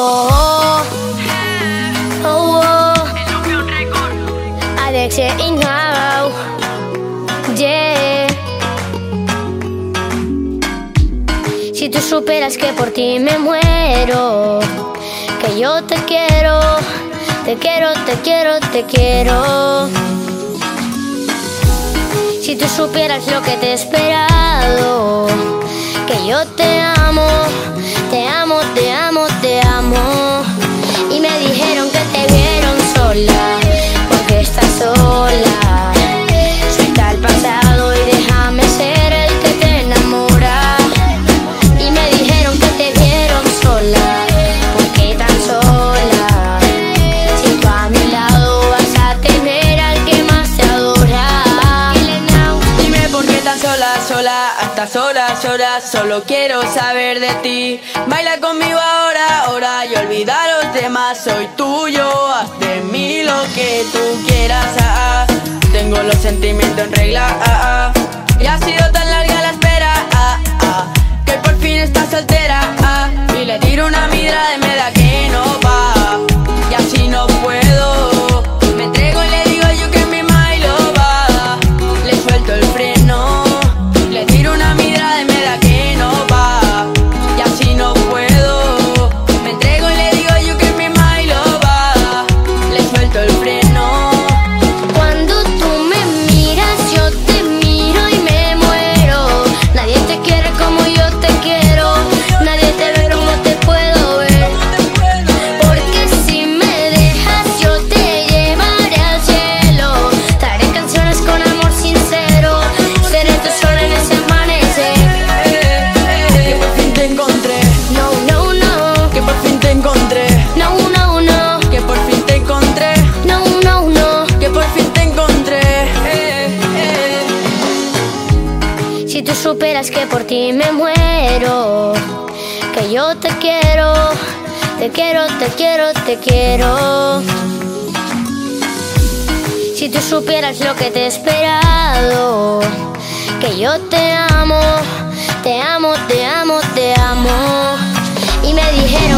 Oh. Si tú superas que por ti me muero, que yo te quiero, te quiero, te quiero, te quiero. Si tú supieras lo que te he esperado, que yo te amo, te amo, te amo, te amo. Y me dijeron que te vieron sola, porque estás sola. Sola, sola, hasta sola, sola, solo quiero saber de ti. Baila conmigo ahora, ahora y olvida los demás, soy tuyo, haz de mí lo que tú quieras. ah, ah. Tengo los sentimientos en regla, ah, ah. y ha sido tan larga la espera, Superas que por ti me muero, que yo te quiero, te quiero, te quiero, te quiero. Si tú supieras lo que te he esperado, que yo te amo, te amo, te amo, te amo. Y me dijeron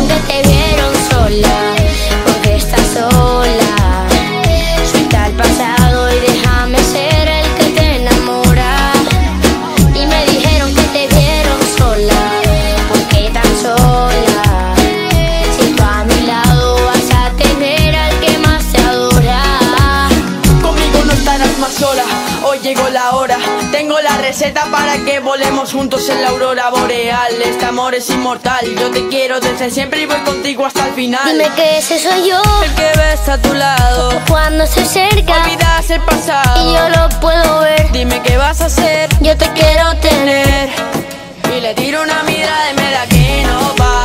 receta para que volemos juntos en la aurora boreal. Este amor es inmortal, yo te quiero desde siempre y voy contigo hasta el final. Dime que ese soy yo, el que ves a tu lado. Cuando estoy cerca, olvidas el pasado y yo lo puedo ver. Dime qué vas a hacer, yo te quiero tener. Y le tiro una mirada y me da que no va.